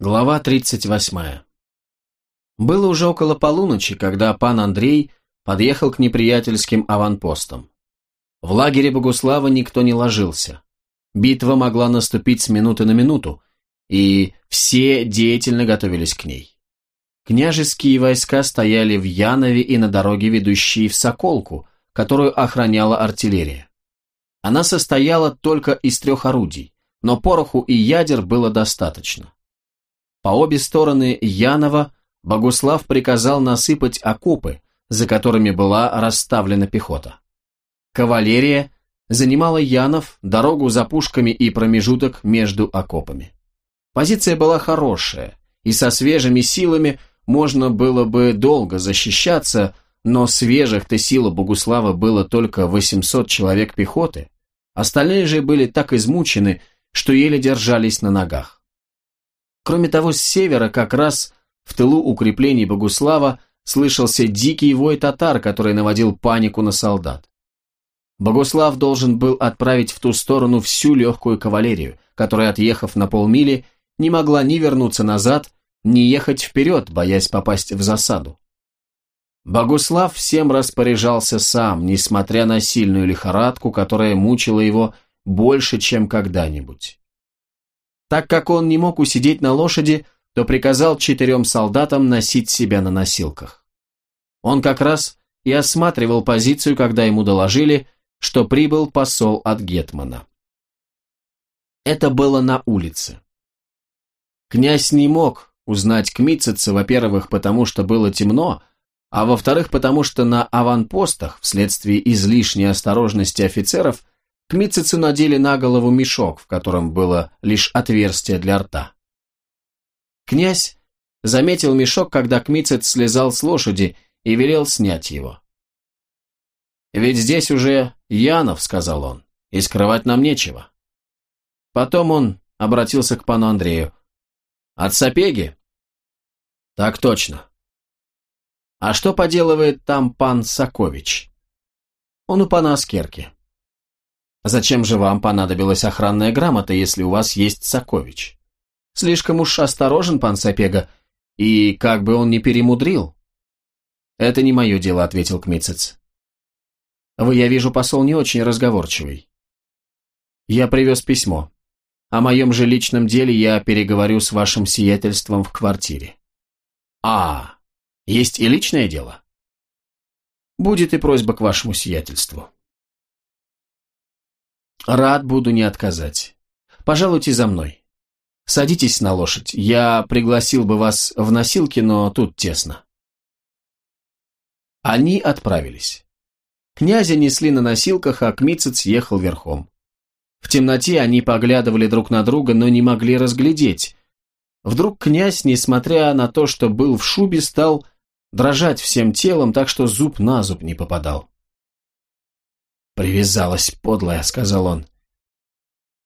Глава 38. Было уже около полуночи, когда пан Андрей подъехал к неприятельским аванпостам. В лагере Богуслава никто не ложился. Битва могла наступить с минуты на минуту, и все деятельно готовились к ней. Княжеские войска стояли в Янове и на дороге, ведущей в Соколку, которую охраняла артиллерия. Она состояла только из трех орудий, но пороху и ядер было достаточно. По обе стороны Янова Богуслав приказал насыпать окопы, за которыми была расставлена пехота. Кавалерия занимала Янов, дорогу за пушками и промежуток между окопами. Позиция была хорошая, и со свежими силами можно было бы долго защищаться, но свежих-то сил Богуслава было только 800 человек пехоты, остальные же были так измучены, что еле держались на ногах. Кроме того, с севера, как раз в тылу укреплений Богуслава, слышался дикий вой татар, который наводил панику на солдат. Богуслав должен был отправить в ту сторону всю легкую кавалерию, которая, отъехав на полмили, не могла ни вернуться назад, ни ехать вперед, боясь попасть в засаду. Богуслав всем распоряжался сам, несмотря на сильную лихорадку, которая мучила его больше, чем когда-нибудь. Так как он не мог усидеть на лошади, то приказал четырем солдатам носить себя на носилках. Он как раз и осматривал позицию, когда ему доложили, что прибыл посол от Гетмана. Это было на улице. Князь не мог узнать Кмитцица, во-первых, потому что было темно, а во-вторых, потому что на аванпостах, вследствие излишней осторожности офицеров, к надели на голову мешок, в котором было лишь отверстие для рта. Князь заметил мешок, когда Кмицец слезал с лошади и велел снять его. «Ведь здесь уже Янов», — сказал он, — «и скрывать нам нечего». Потом он обратился к пану Андрею. «От Сапеги?» «Так точно». «А что поделывает там пан Сакович?» «Он у пана Аскерки». Зачем же вам понадобилась охранная грамота, если у вас есть Сакович? Слишком уж осторожен пан Сапега, и как бы он ни перемудрил. Это не мое дело, ответил Кмицец. Вы, я вижу, посол не очень разговорчивый. Я привез письмо. О моем же личном деле я переговорю с вашим сиятельством в квартире. А, есть и личное дело? Будет и просьба к вашему сиятельству. Рад буду не отказать. Пожалуйте за мной. Садитесь на лошадь. Я пригласил бы вас в носилки, но тут тесно. Они отправились. Князя несли на носилках, а Кмицец ехал верхом. В темноте они поглядывали друг на друга, но не могли разглядеть. Вдруг князь, несмотря на то, что был в шубе, стал дрожать всем телом, так что зуб на зуб не попадал. «Привязалась, подлая», — сказал он.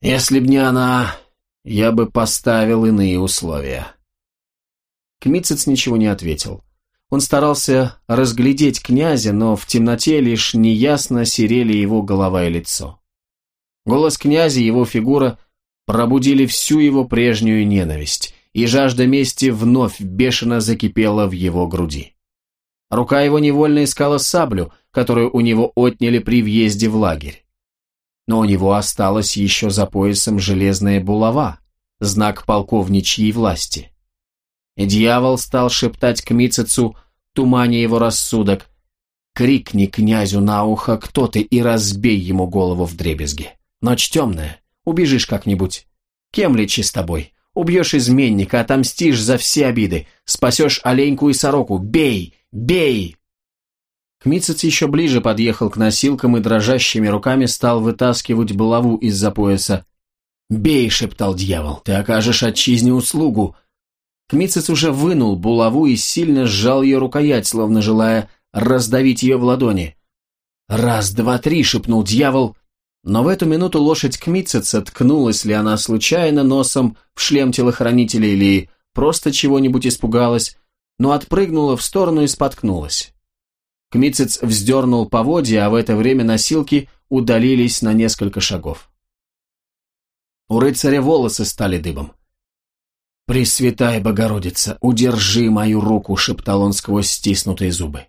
«Если б не она, я бы поставил иные условия». Кмицец ничего не ответил. Он старался разглядеть князя, но в темноте лишь неясно серели его голова и лицо. Голос князя и его фигура пробудили всю его прежнюю ненависть, и жажда мести вновь бешено закипела в его груди. Рука его невольно искала саблю, которую у него отняли при въезде в лагерь. Но у него осталась еще за поясом железная булава, знак полковничьей власти. И дьявол стал шептать к Мицецу, туманя его рассудок, «Крикни князю на ухо, кто ты, и разбей ему голову в дребезги. Ночь темная, убежишь как-нибудь. Кем лечи с тобой? Убьешь изменника, отомстишь за все обиды, спасешь оленьку и сороку. Бей! Бей!» Кмицец еще ближе подъехал к носилкам и дрожащими руками стал вытаскивать булаву из-за пояса. «Бей!» — шептал дьявол. «Ты окажешь отчизне услугу!» Кмицец уже вынул булаву и сильно сжал ее рукоять, словно желая раздавить ее в ладони. «Раз, два, три!» — шепнул дьявол. Но в эту минуту лошадь Кмицеца, ткнулась ли она случайно носом в шлем телохранителя или просто чего-нибудь испугалась, но отпрыгнула в сторону и споткнулась. Кмицец вздернул поводья, а в это время носилки удалились на несколько шагов. У рыцаря волосы стали дыбом. «Пресвятая Богородица, удержи мою руку!» — шептал он сквозь стиснутые зубы.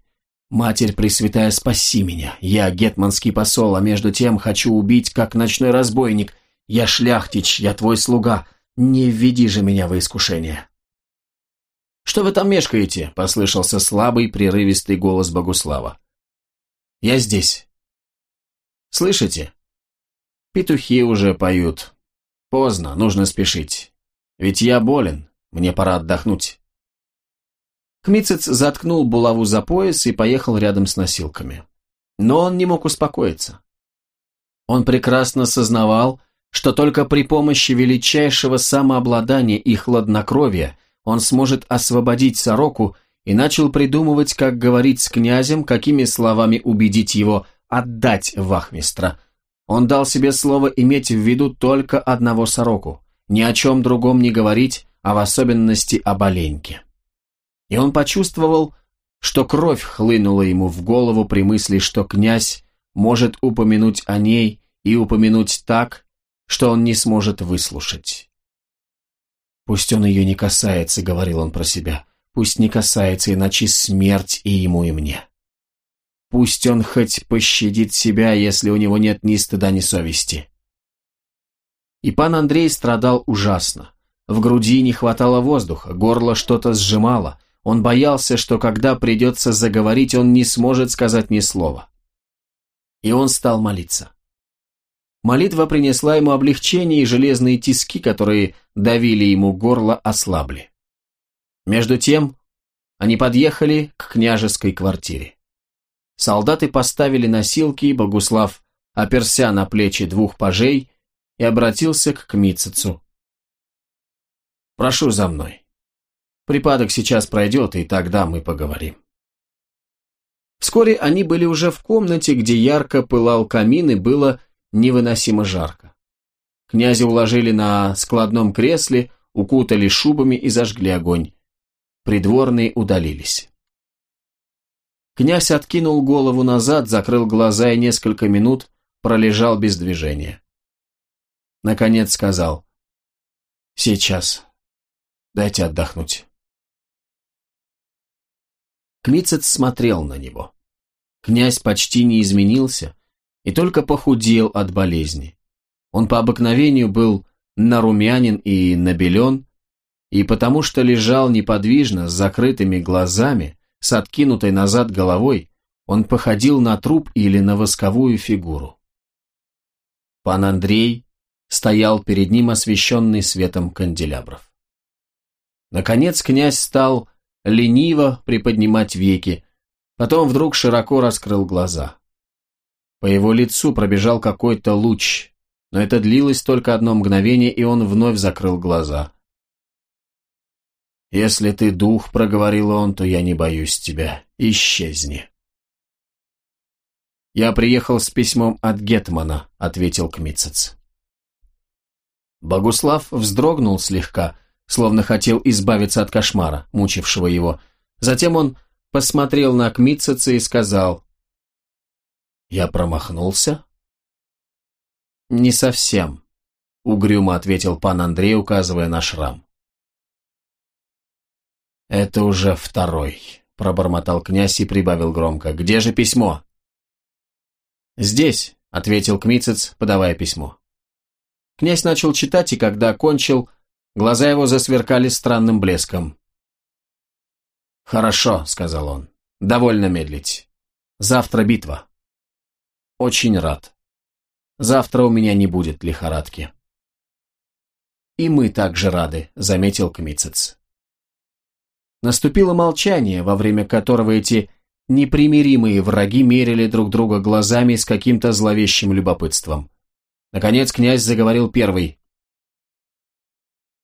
«Матерь Пресвятая, спаси меня! Я гетманский посол, а между тем хочу убить, как ночной разбойник. Я шляхтич, я твой слуга. Не введи же меня во искушение!» «Что вы там мешкаете?» — послышался слабый, прерывистый голос Богуслава. «Я здесь». «Слышите? Петухи уже поют. Поздно, нужно спешить. Ведь я болен, мне пора отдохнуть. Кмицец заткнул булаву за пояс и поехал рядом с носилками. Но он не мог успокоиться. Он прекрасно сознавал, что только при помощи величайшего самообладания и хладнокровия он сможет освободить сороку и начал придумывать, как говорить с князем, какими словами убедить его отдать вахмистра – он дал себе слово иметь в виду только одного сороку, ни о чем другом не говорить, а в особенности о Оленьке. И он почувствовал, что кровь хлынула ему в голову при мысли, что князь может упомянуть о ней и упомянуть так, что он не сможет выслушать. «Пусть он ее не касается», — говорил он про себя, — «пусть не касается, иначе смерть и ему, и мне». Пусть он хоть пощадит себя, если у него нет ни стыда, ни совести. И пан Андрей страдал ужасно. В груди не хватало воздуха, горло что-то сжимало. Он боялся, что когда придется заговорить, он не сможет сказать ни слова. И он стал молиться. Молитва принесла ему облегчение, и железные тиски, которые давили ему горло, ослабли. Между тем, они подъехали к княжеской квартире. Солдаты поставили носилки, и Богуслав оперся на плечи двух пажей и обратился к Кмицецу. «Прошу за мной. Припадок сейчас пройдет, и тогда мы поговорим». Вскоре они были уже в комнате, где ярко пылал камин, и было невыносимо жарко. Князя уложили на складном кресле, укутали шубами и зажгли огонь. Придворные удалились. Князь откинул голову назад, закрыл глаза и несколько минут пролежал без движения. Наконец сказал «Сейчас. Дайте отдохнуть». Кмицец смотрел на него. Князь почти не изменился и только похудел от болезни. Он по обыкновению был нарумянин и набелен, и потому что лежал неподвижно с закрытыми глазами, с откинутой назад головой, он походил на труп или на восковую фигуру. Пан Андрей стоял перед ним, освещенный светом канделябров. Наконец князь стал лениво приподнимать веки, потом вдруг широко раскрыл глаза. По его лицу пробежал какой-то луч, но это длилось только одно мгновение, и он вновь закрыл глаза. «Если ты дух, — проговорил он, — то я не боюсь тебя. Исчезни». «Я приехал с письмом от Гетмана», — ответил Кмицец. Богуслав вздрогнул слегка, словно хотел избавиться от кошмара, мучившего его. Затем он посмотрел на Кмицеца и сказал, «Я промахнулся?» «Не совсем», — угрюмо ответил пан Андрей, указывая на шрам. «Это уже второй», — пробормотал князь и прибавил громко. «Где же письмо?» «Здесь», — ответил Кмицец, подавая письмо. Князь начал читать, и когда окончил, глаза его засверкали странным блеском. «Хорошо», — сказал он, — «довольно медлить. Завтра битва». «Очень рад. Завтра у меня не будет лихорадки». «И мы также рады», — заметил Кмицец. Наступило молчание, во время которого эти непримиримые враги мерили друг друга глазами с каким-то зловещим любопытством. Наконец князь заговорил первый.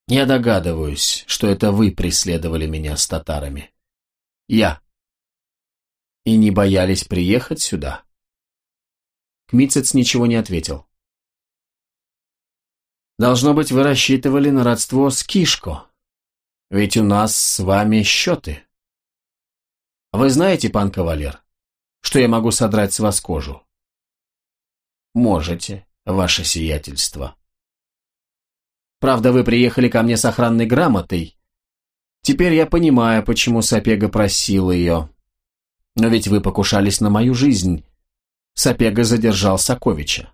«Я догадываюсь, что это вы преследовали меня с татарами. Я. И не боялись приехать сюда?» Кмицец ничего не ответил. «Должно быть, вы рассчитывали на родство с Кишко», ведь у нас с вами счеты. Вы знаете, пан кавалер, что я могу содрать с вас кожу? Можете, ваше сиятельство. Правда, вы приехали ко мне с охранной грамотой. Теперь я понимаю, почему Сапега просил ее. Но ведь вы покушались на мою жизнь. Сапега задержал Саковича.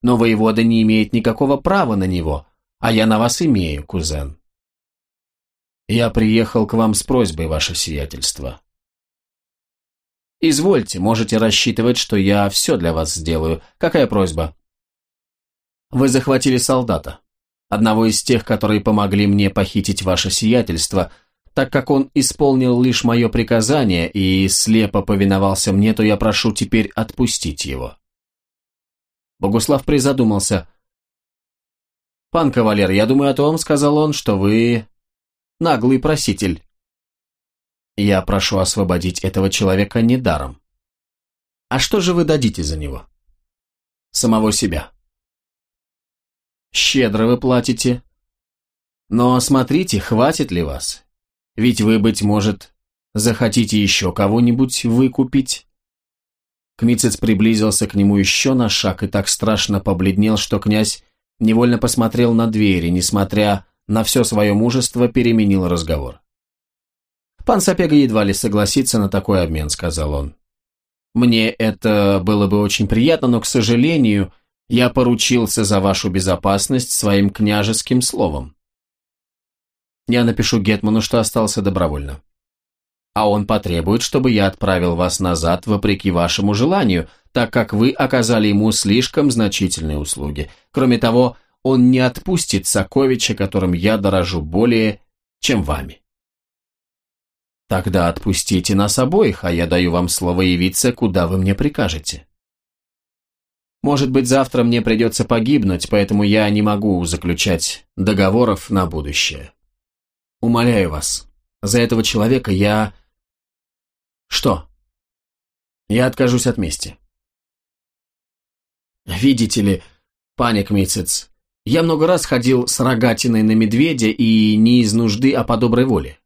Но воевода не имеет никакого права на него, а я на вас имею, кузен. Я приехал к вам с просьбой, ваше сиятельство. Извольте, можете рассчитывать, что я все для вас сделаю. Какая просьба? Вы захватили солдата, одного из тех, которые помогли мне похитить ваше сиятельство – так как он исполнил лишь мое приказание и слепо повиновался мне, то я прошу теперь отпустить его. Богуслав призадумался. «Пан кавалер, я думаю о том, — сказал он, — что вы наглый проситель. Я прошу освободить этого человека недаром. А что же вы дадите за него? Самого себя. Щедро вы платите. Но смотрите, хватит ли вас? Ведь вы, быть может, захотите еще кого-нибудь выкупить?» Кмицец приблизился к нему еще на шаг и так страшно побледнел, что князь невольно посмотрел на двери, несмотря на все свое мужество, переменил разговор. «Пан Сапега едва ли согласится на такой обмен», — сказал он. «Мне это было бы очень приятно, но, к сожалению, я поручился за вашу безопасность своим княжеским словом. Я напишу Гетману, что остался добровольно. А он потребует, чтобы я отправил вас назад вопреки вашему желанию, так как вы оказали ему слишком значительные услуги. Кроме того, он не отпустит Соковича, которым я дорожу более, чем вами. Тогда отпустите нас обоих, а я даю вам слово явиться, куда вы мне прикажете. Может быть, завтра мне придется погибнуть, поэтому я не могу заключать договоров на будущее. Умоляю вас, за этого человека я... Что? Я откажусь от мести. Видите ли, паник Мицец, я много раз ходил с рогатиной на медведя и не из нужды, а по доброй воле.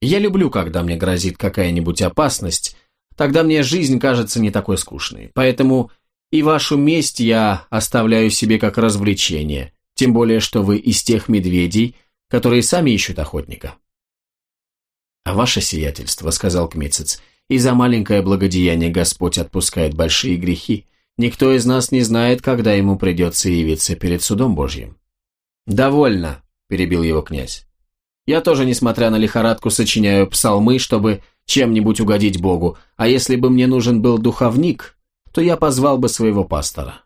Я люблю, когда мне грозит какая-нибудь опасность, тогда мне жизнь кажется не такой скучной. Поэтому и вашу месть я оставляю себе как развлечение, тем более, что вы из тех медведей, которые сами ищут охотника. «А ваше сиятельство», — сказал Кмицец, — «и за маленькое благодеяние Господь отпускает большие грехи. Никто из нас не знает, когда ему придется явиться перед судом Божьим». «Довольно», — перебил его князь. «Я тоже, несмотря на лихорадку, сочиняю псалмы, чтобы чем-нибудь угодить Богу, а если бы мне нужен был духовник, то я позвал бы своего пастора.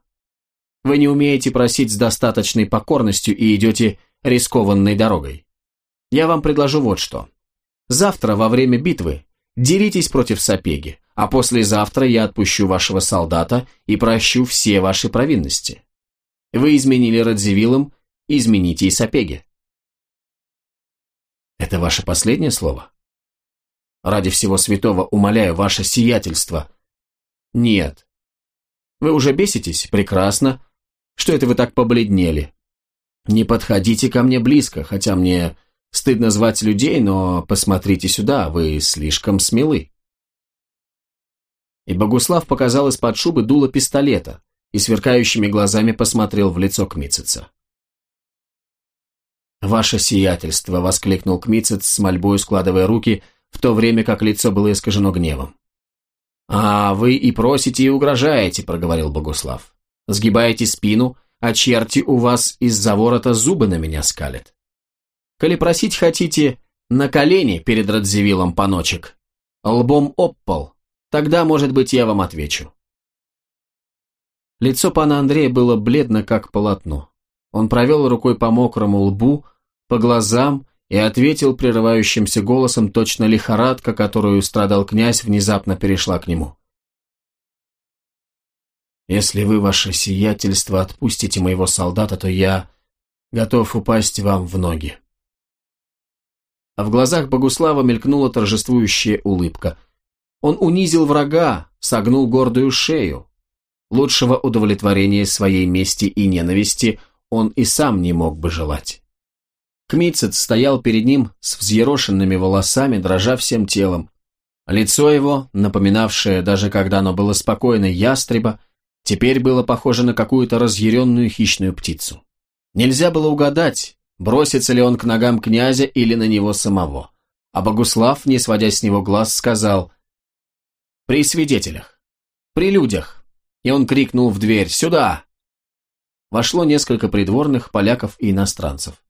Вы не умеете просить с достаточной покорностью и идете рискованной дорогой. Я вам предложу вот что. Завтра во время битвы деритесь против Сапеги, а послезавтра я отпущу вашего солдата и прощу все ваши провинности. Вы изменили Радзивиллам, измените и Сапеги. Это ваше последнее слово? Ради всего святого умоляю ваше сиятельство. Нет. Вы уже беситесь? Прекрасно. Что это вы так побледнели? Не подходите ко мне близко, хотя мне стыдно звать людей, но посмотрите сюда, вы слишком смелы. И Богуслав показал из-под шубы дуло пистолета и сверкающими глазами посмотрел в лицо Кмицеца. «Ваше сиятельство!» — воскликнул Кмицец с мольбой складывая руки, в то время как лицо было искажено гневом. «А, вы и просите, и угрожаете», — проговорил Богуслав. «Сгибаете спину, а черти у вас из-за ворота зубы на меня скалят. Коли просить хотите, на колени перед Радзивиллом, паночек, лбом об тогда, может быть, я вам отвечу. Лицо пана Андрея было бледно, как полотно. Он провел рукой по мокрому лбу, по глазам и ответил прерывающимся голосом точно лихорадка, которую страдал князь, внезапно перешла к нему. Если вы, ваше сиятельство, отпустите моего солдата, то я готов упасть вам в ноги. А в глазах Богуслава мелькнула торжествующая улыбка. Он унизил врага, согнул гордую шею. Лучшего удовлетворения своей мести и ненависти он и сам не мог бы желать. Кмицец стоял перед ним с взъерошенными волосами, дрожа всем телом. Лицо его, напоминавшее, даже когда оно было спокойно, ястреба, теперь было похоже на какую-то разъяренную хищную птицу. Нельзя было угадать, бросится ли он к ногам князя или на него самого. А Богуслав, не сводя с него глаз, сказал «При свидетелях, при людях!» И он крикнул в дверь «Сюда!» Вошло несколько придворных, поляков и иностранцев.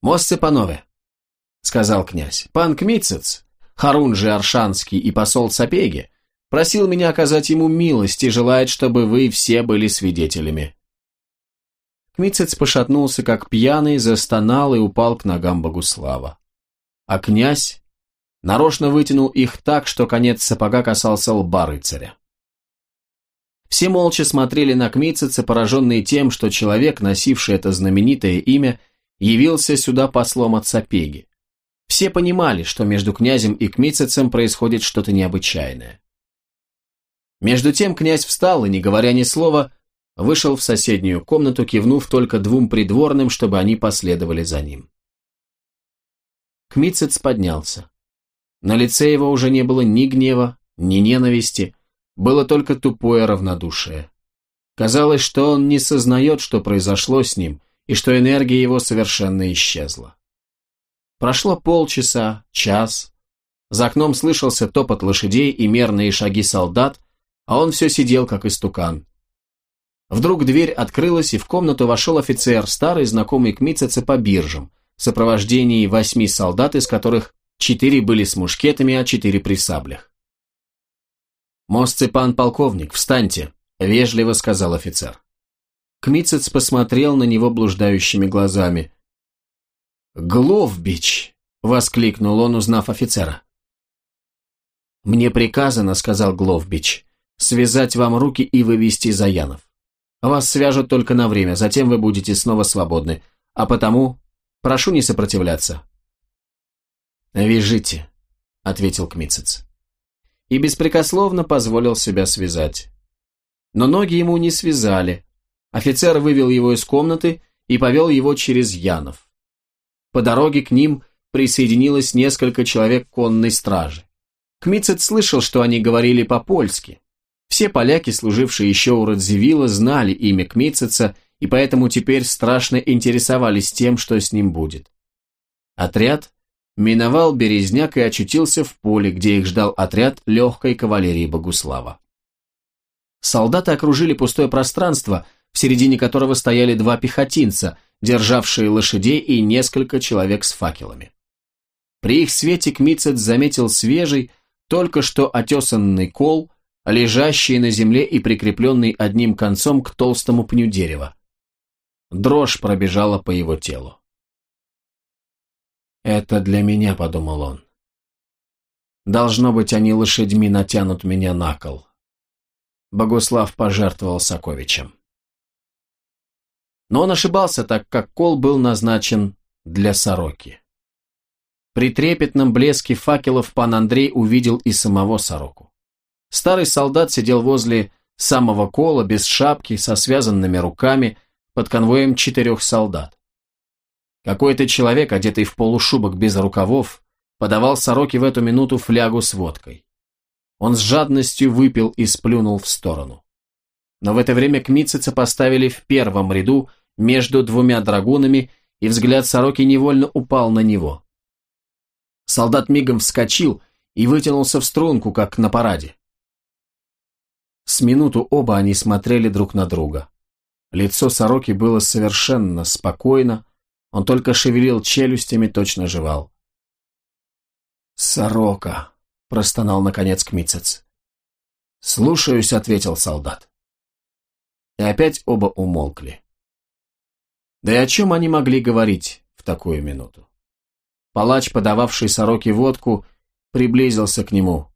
«Мосце панове», — сказал князь, — «пан Кмитцец, Харунжи Аршанский и посол Сапеги, просил меня оказать ему милость и желает, чтобы вы все были свидетелями». Кмитцец пошатнулся, как пьяный, застонал и упал к ногам Богуслава. А князь нарочно вытянул их так, что конец сапога касался лба рыцаря. Все молча смотрели на Кмитцица, пораженные тем, что человек, носивший это знаменитое имя, явился сюда послом от Сапеги. Все понимали, что между князем и Кмитцицем происходит что-то необычайное. Между тем князь встал и, не говоря ни слова, вышел в соседнюю комнату, кивнув только двум придворным, чтобы они последовали за ним. Кмитцец поднялся. На лице его уже не было ни гнева, ни ненависти, было только тупое равнодушие. Казалось, что он не сознает, что произошло с ним, и что энергия его совершенно исчезла. Прошло полчаса, час. За окном слышался топот лошадей и мерные шаги солдат, а он все сидел, как истукан. Вдруг дверь открылась, и в комнату вошел офицер, старый знакомый к Митцеце по биржам, в сопровождении восьми солдат, из которых четыре были с мушкетами, а четыре при саблях. «Мостцепан полковник, встаньте!» – вежливо сказал офицер. Кмицец посмотрел на него блуждающими глазами. «Гловбич!» – воскликнул он, узнав офицера. «Мне приказано, – сказал Гловбич, – связать вам руки и вывести Заянов. Вас свяжут только на время, затем вы будете снова свободны, а потому прошу не сопротивляться». «Вяжите», – ответил Кмицец и беспрекословно позволил себя связать. Но ноги ему не связали. Офицер вывел его из комнаты и повел его через Янов. По дороге к ним присоединилось несколько человек конной стражи. Кмицет слышал, что они говорили по-польски. Все поляки, служившие еще у Радзивилла, знали имя Кмицеца и поэтому теперь страшно интересовались тем, что с ним будет. Отряд миновал Березняк и очутился в поле, где их ждал отряд легкой кавалерии Богуслава. Солдаты окружили пустое пространство, в середине которого стояли два пехотинца, державшие лошадей и несколько человек с факелами. При их свете Кмицет заметил свежий, только что отесанный кол, лежащий на земле и прикрепленный одним концом к толстому пню дерева. Дрожь пробежала по его телу. «Это для меня», — подумал он. «Должно быть, они лошадьми натянут меня на кол». Богуслав пожертвовал Соковичем. Но он ошибался, так как кол был назначен для сороки. При трепетном блеске факелов пан Андрей увидел и самого сороку. Старый солдат сидел возле самого кола, без шапки, со связанными руками, под конвоем четырех солдат. Какой-то человек, одетый в полушубок без рукавов, подавал сороке в эту минуту флягу с водкой. Он с жадностью выпил и сплюнул в сторону. Но в это время Кмитцица поставили в первом ряду между двумя драгунами, и взгляд сороки невольно упал на него. Солдат мигом вскочил и вытянулся в струнку, как на параде. С минуту оба они смотрели друг на друга. Лицо сороки было совершенно спокойно, он только шевелил челюстями, точно жевал. «Сорока!» – простонал наконец Кмицец. «Слушаюсь», – ответил солдат. И опять оба умолкли. Да и о чем они могли говорить в такую минуту? Палач, подававший сороке водку, приблизился к нему.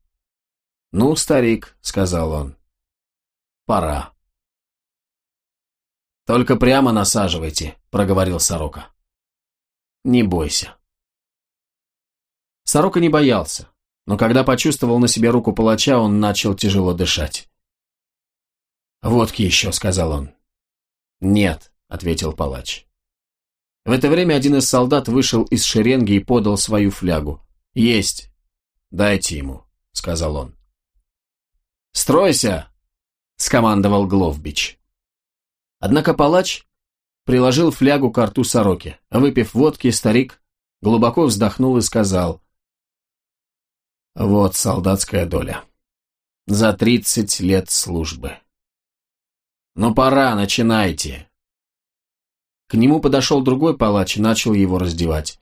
«Ну, старик», — сказал он, — «пора». «Только прямо насаживайте», — проговорил сорока. Не бойся. Сорока не боялся, но когда почувствовал на себе руку палача, он начал тяжело дышать. «Водки еще», — сказал он. «Нет», — ответил палач. В это время один из солдат вышел из шеренги и подал свою флягу. «Есть! Дайте ему», — сказал он. «Стройся!» — скомандовал Гловбич. Однако палач приложил флягу к рту сороки. Выпив водки, старик глубоко вздохнул и сказал, «Вот солдатская доля. За тридцать лет службы. Ну пора, начинайте». К нему подошел другой палач и начал его раздевать.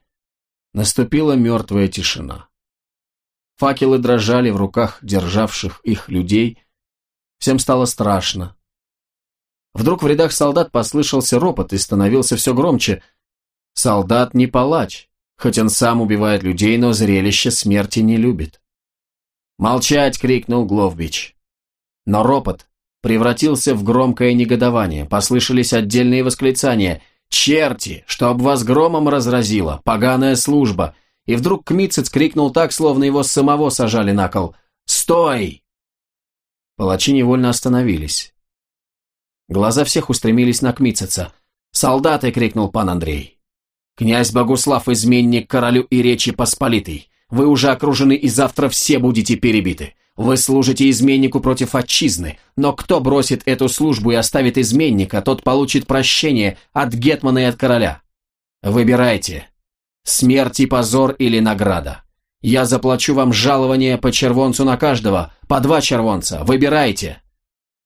Наступила мертвая тишина. Факелы дрожали в руках державших их людей. Всем стало страшно. Вдруг в рядах солдат послышался ропот и становился все громче. Солдат не палач, хоть он сам убивает людей, но зрелище смерти не любит. «Молчать!» — крикнул Гловбич. Но ропот превратился в громкое негодование, послышались отдельные восклицания. «Черти! Чтоб вас громом разразило! Поганая служба! и вдруг Кмитцец крикнул так, словно его самого сажали на кол. «Стой!» Палачи невольно остановились. Глаза всех устремились на Кмитцеца. «Солдаты!» — крикнул пан Андрей. «Князь Богуслав, изменник королю и речи посполитой! Вы уже окружены, и завтра все будете перебиты. Вы служите изменнику против отчизны, но кто бросит эту службу и оставит изменника, тот получит прощение от гетмана и от короля. Выбирайте, Смерть и позор или награда. Я заплачу вам жалование по червонцу на каждого, по два червонца, выбирайте.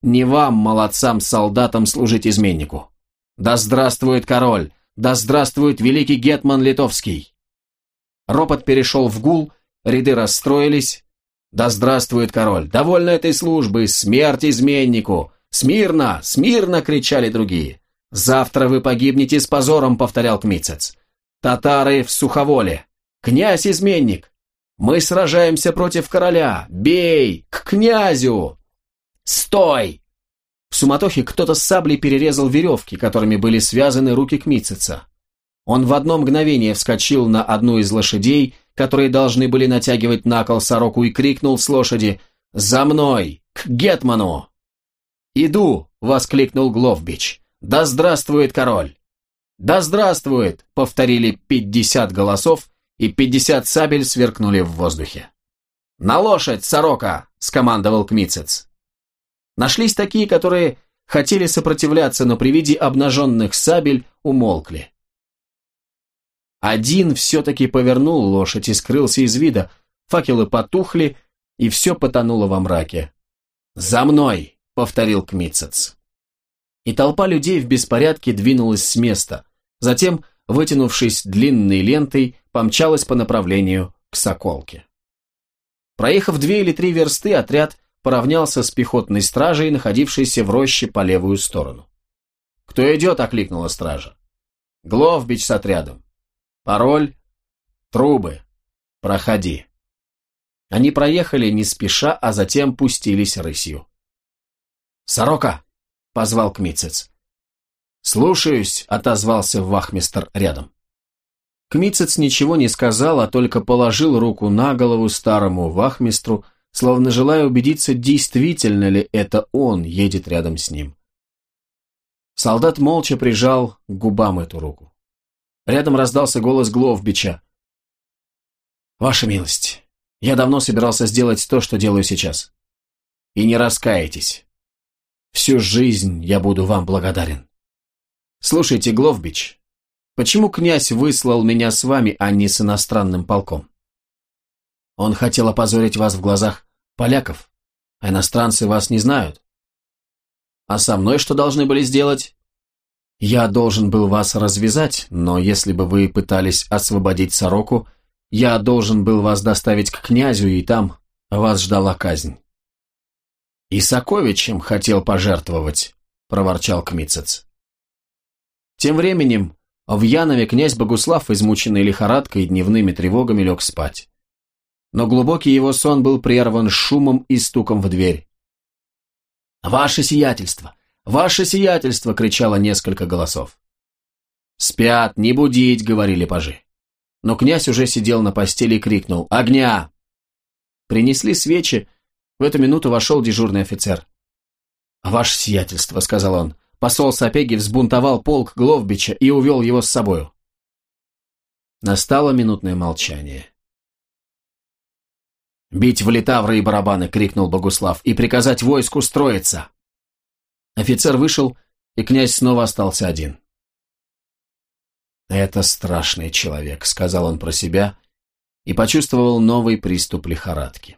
Не вам, молодцам-солдатам, служить изменнику. Да здравствует король, да здравствует великий гетман литовский. Ропот перешел в гул, ряды расстроились. Да здравствует король, довольно этой службы, смерть изменнику. Смирно, смирно, кричали другие. Завтра вы погибнете с позором, повторял Кмицец. Татары в Суховоле. Князь-изменник. Мы сражаемся против короля. Бей! К князю! Стой! В суматохе кто-то с саблей перерезал веревки, которыми были связаны руки Кмитцица. Он в одно мгновение вскочил на одну из лошадей, которые должны были натягивать на кол сороку, и крикнул с лошади «За мной! К Гетману!» «Иду!» — воскликнул Гловбич. «Да здравствует король!» «Да здравствует!» — повторили пятьдесят голосов, и пятьдесят сабель сверкнули в воздухе. «На лошадь, сорока!» — скомандовал Кмицец. Нашлись такие, которые хотели сопротивляться, но при виде обнаженных сабель умолкли. Один все-таки повернул лошадь и скрылся из вида, факелы потухли, и все потонуло во мраке. «За мной!» — повторил Кмицец и толпа людей в беспорядке двинулась с места. Затем, вытянувшись длинной лентой, помчалась по направлению к Соколке. Проехав две или три версты, отряд поравнялся с пехотной стражей, находившейся в роще по левую сторону. «Кто идет?» — окликнула стража. «Гловбич с отрядом. Пароль? Трубы. Проходи». Они проехали не спеша, а затем пустились рысью. «Сорока!» позвал Кмицец. «Слушаюсь», — отозвался вахмистр рядом. Кмицец ничего не сказал, а только положил руку на голову старому вахмистру, словно желая убедиться, действительно ли это он едет рядом с ним. Солдат молча прижал к губам эту руку. Рядом раздался голос Гловбича. «Ваша милость, я давно собирался сделать то, что делаю сейчас. И не раскаетесь. Всю жизнь я буду вам благодарен. Слушайте, Гловбич, почему князь выслал меня с вами, а не с иностранным полком? Он хотел опозорить вас в глазах поляков, а иностранцы вас не знают. А со мной что должны были сделать? Я должен был вас развязать, но если бы вы пытались освободить сороку, я должен был вас доставить к князю, и там вас ждала казнь. «И Соковичем хотел пожертвовать», — проворчал Кмицец. Тем временем в Янове князь Богуслав, измученный лихорадкой и дневными тревогами, лег спать. Но глубокий его сон был прерван шумом и стуком в дверь. «Ваше сиятельство! Ваше сиятельство!» — кричало несколько голосов. «Спят, не будить!» — говорили пажи. Но князь уже сидел на постели и крикнул «Огня!». Принесли свечи, в эту минуту вошел дежурный офицер. «Ваше сиятельство», — сказал он, — посол Сапеги взбунтовал полк Гловбича и увел его с собою. Настало минутное молчание. «Бить в литавры и барабаны!» — крикнул Богуслав. «И приказать войску строиться!» Офицер вышел, и князь снова остался один. «Это страшный человек», — сказал он про себя и почувствовал новый приступ лихорадки.